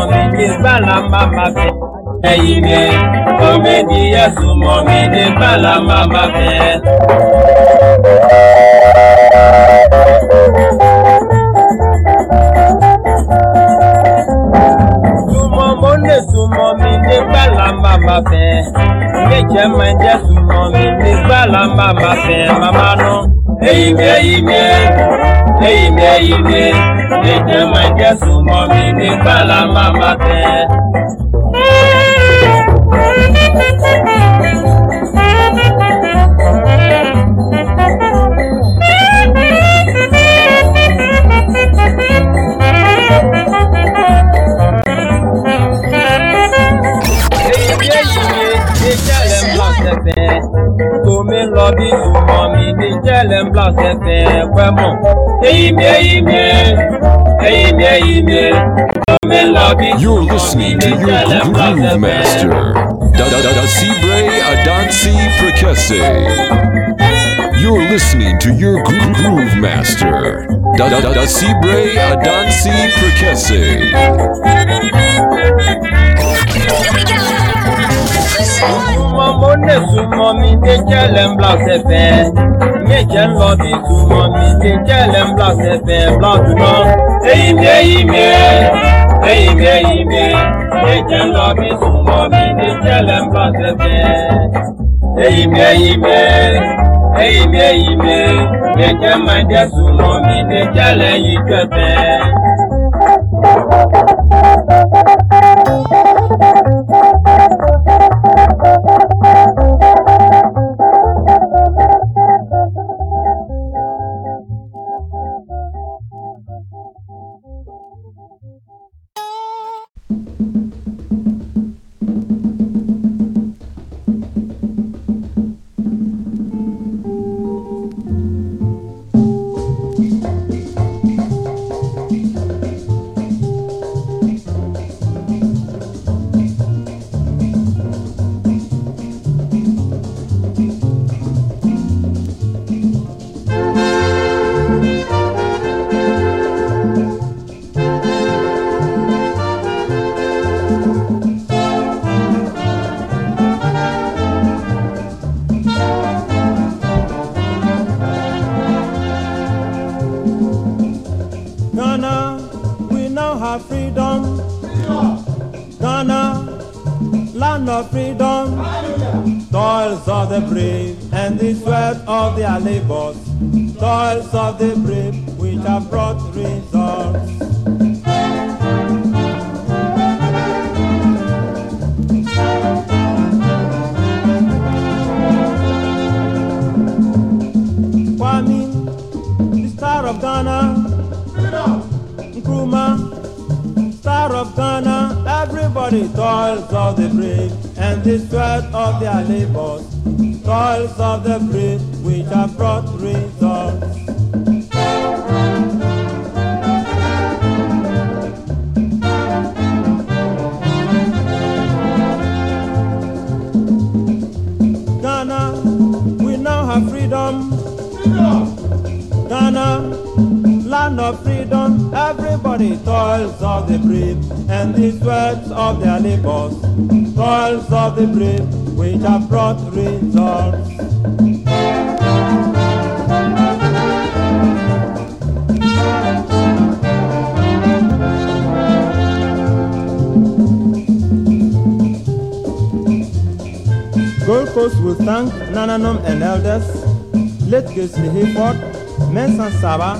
mọ̀mí ní bàlámà máa fẹ́. ẹ̀yìn mi mọ̀mí ní yẹ̀sùn mọ̀mí ní bàlámà máa fẹ́. sùnmọ̀ mo lè sùnmọ̀ mi ní bàlámà máa fẹ́. ilé ìjẹ́ máa ń jẹ́ sùnmọ̀ mi ní bàlámà máa fẹ́ màmá náà èyíkè yíkè èyíkè yíkè ètè mọ̀ jésù mọ̀ mi ní bàlá màmá tẹ̀. Jẹ́lẹ̀ ń bla sẹ́fẹ̀ pẹ́ mọ̀. Èyí mi èyí mi èyí mi èyí mi omi lọ bí You're listening to your jẹ́lẹ̀ ń bla groove master, Da da da da Sibre Adansi Prekese. You're listening to your groove master, Da da da da Sibre Adansi Prekese. Mo lè súnmọ́ mi ní jẹ́lẹ̀ ń bla sẹ́fẹ̀. Méjẹ̀ ń lọ bí súnmọ́ mi ní jẹ́lẹ̀ ń bla sẹ́fẹ̀ bla dùnà. Èyí mi èyí mi èyí mi èyí mi méjẹ̀ ń lọ bí súnmọ́ mi ní jẹ́lẹ̀ ń bla sẹ́fẹ̀. Èyí mi èyí mi èyí mi labors. Toils of the brave which have brought results. Kwame, the star of Ghana. Nkrumah, star of Ghana, everybody toils of the brave and the sweat of their labors, toils of the brave Ghana, we now have freedom. Ghana, land of freedom, everybody toils of the and the of their labors, toils of the brave which have brought results. Coast will thank Nananom and elders, late Casely Hayford, Mensah Sarbah,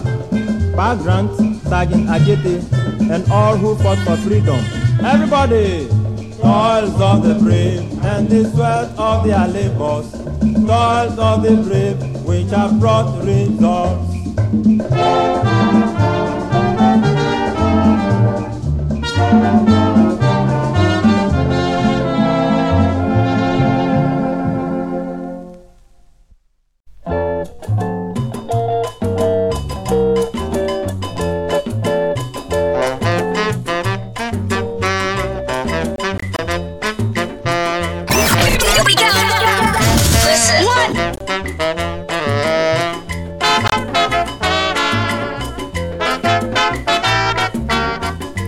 Pa Grant, Sergeant Adjetey, and all who fought for freedom. Everybody! Toils of the brave and the sweat of their labors, toils of the brave which have brought results.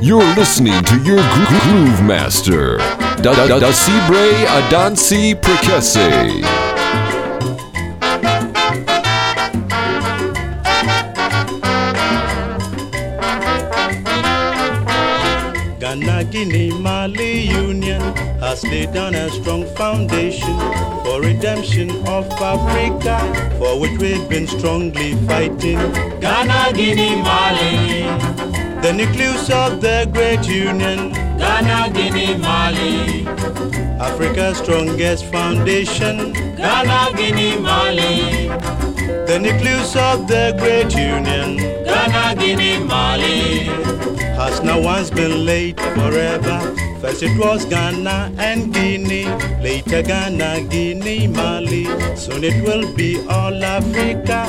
You're listening to your gro- groove master, Da Da Da Da Sibre Adansi Prekese. Ghana, Guinea, Mali Union has laid down a strong foundation for redemption of Africa, for which we've been strongly fighting. Ghana, Guinea, Mali. The nucleus of the great union, Ghana, Guinea, Mali. Africa's strongest foundation. Ghana, Guinea, Mali. The nucleus of the great union Ghana, Guinea, Mali. has now once been laid forever. First it was Ghana and Guinea, later Ghana, Guinea, Mali. Soon it will be all Africa,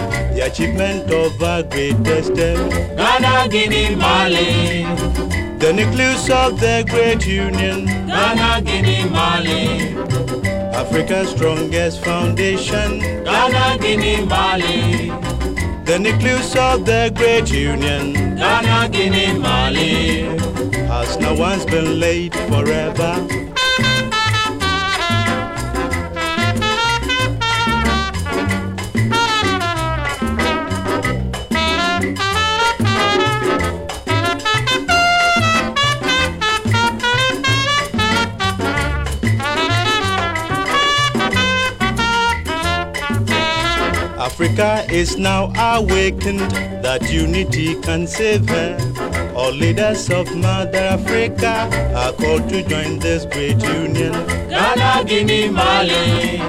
the achievement of our greatest step. Ghana, Guinea, Mali. The nucleus of the great union, Ghana, Guinea, Mali. Africa's strongest foundation. Ghana, Guinea, Mali. The nucleus of the great union Ghana, Guinea, Mali. has now once been laid forever. Africa is now awakened that unity can save her. All leaders of Mother Africa are called to join this great union. Ghana, Guinea, Mali.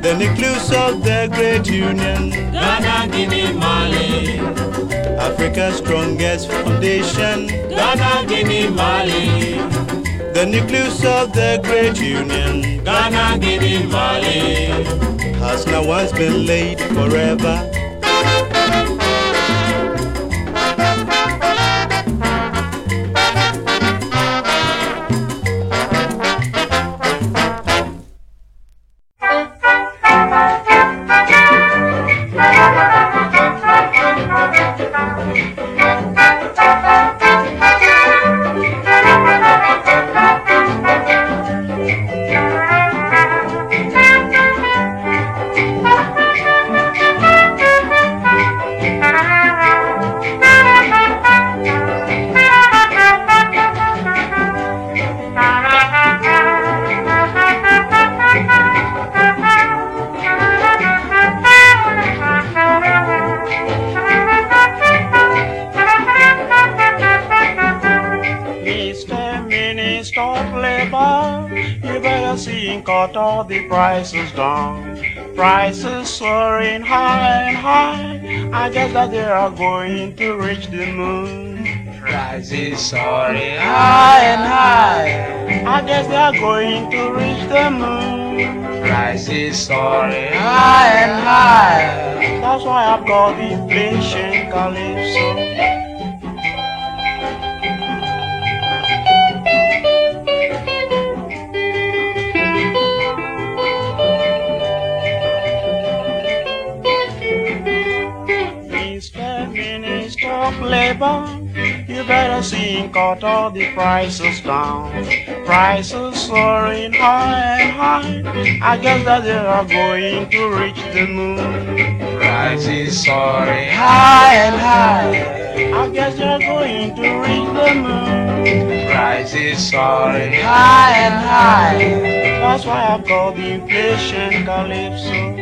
The nucleus of the great union, Ghana, Guinea, Mali. Africa's strongest foundation. Ghana, Guinea, Mali. The nucleus of the great union Ghana, Guinea, Mali. has now once been laid forever. Cut all the prices down. Prices soaring high and high. I guess that they are going to reach the moon. Prices soaring high and high. I guess they are going to reach the moon. Prices soaring high and high. That's why I've got inflation calypso. Labor, you better sing cut all the prices down. Prices soaring high and high. I guess that they are going to reach the moon. Prices soaring high and high. I guess they're going to reach the moon. Prices soaring high and high. That's why I call the inflation calypso.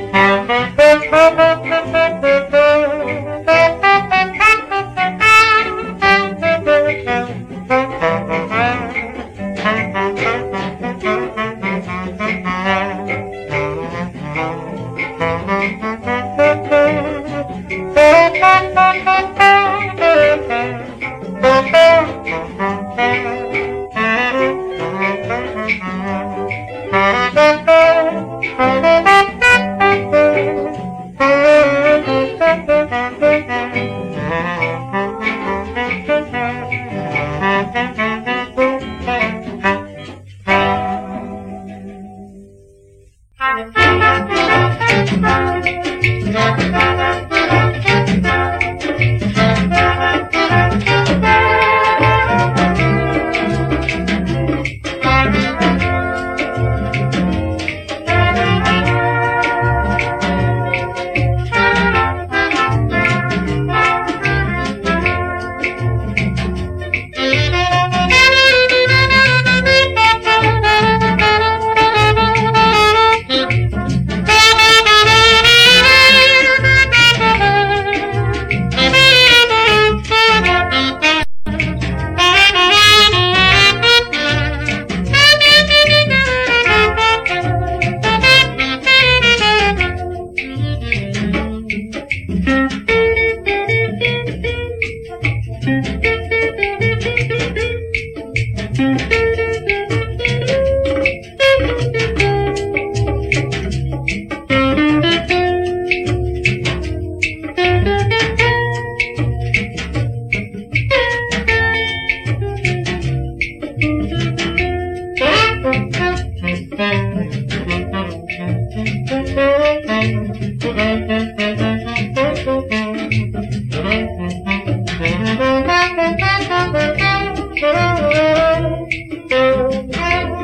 Thank you.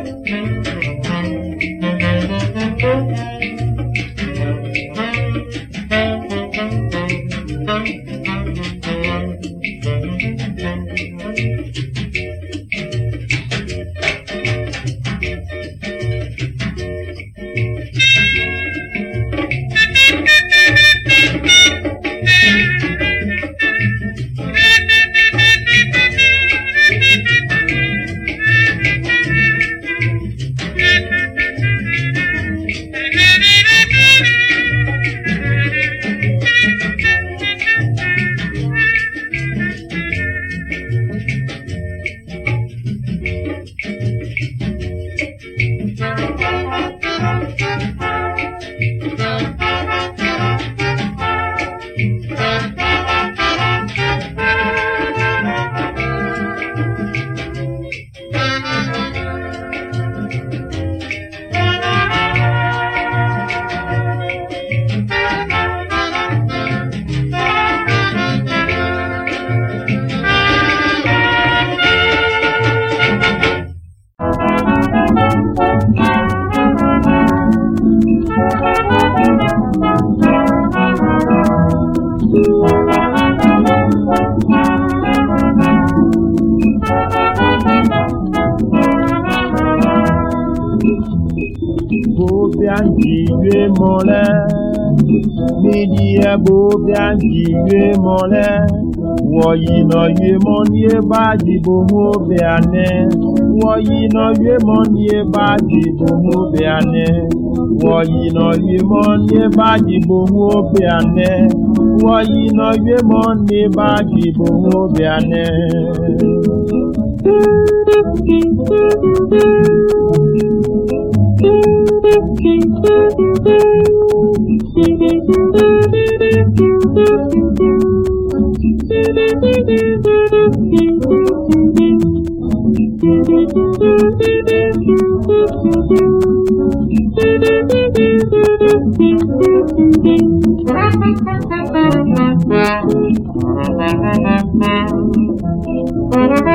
Thank you. bobea dziɖue mɔ lɛ miɖia bobea dziɖue mɔ lɛ wɔyinɔ yue mɔ nie ba dzibo mo bea nɛ wɔyinɔ yue mɔ nie ba dzibo mo bea nɛ wɔyinɔ yue mɔ nie ba dzibo mo bea nɛ wɔyinɔ yue mɔ nie ba dzibo mo bea nɛ.